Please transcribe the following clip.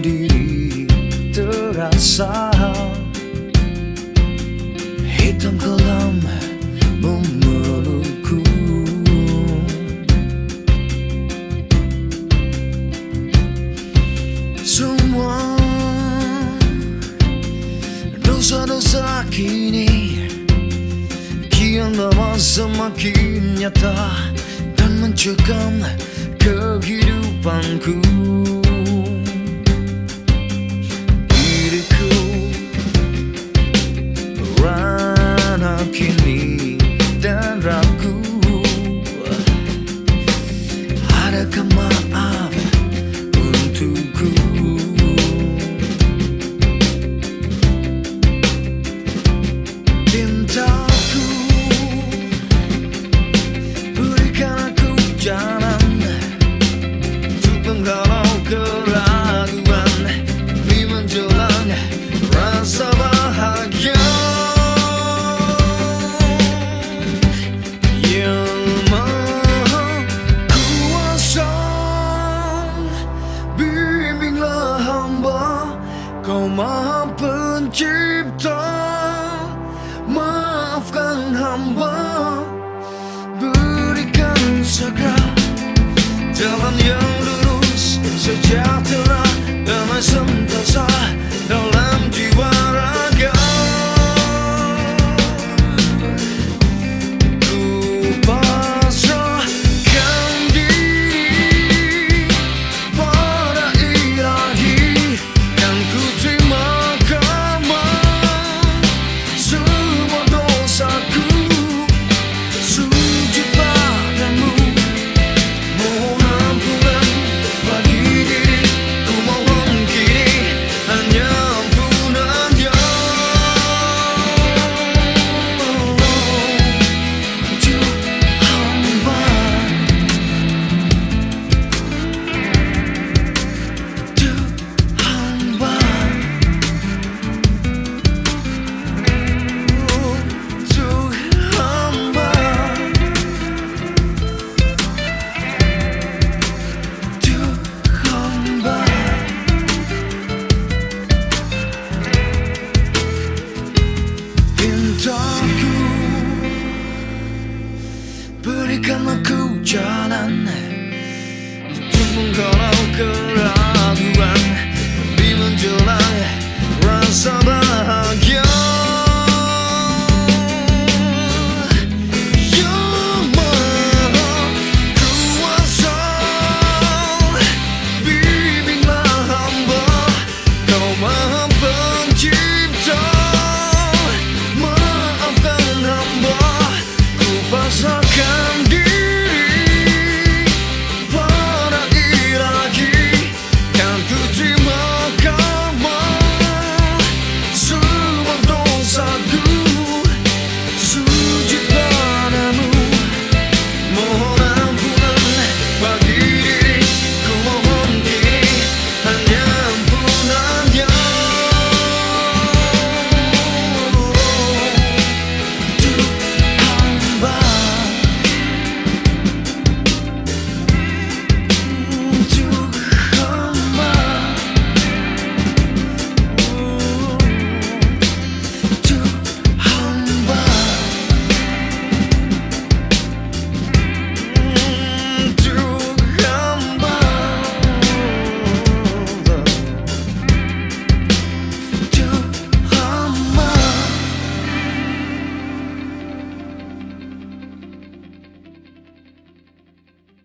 dalam diri terasa hitam kelam memelukku. Semua dosa-dosa kini kian lama semakin nyata dan mencekam kehidupanku kau maha pencipta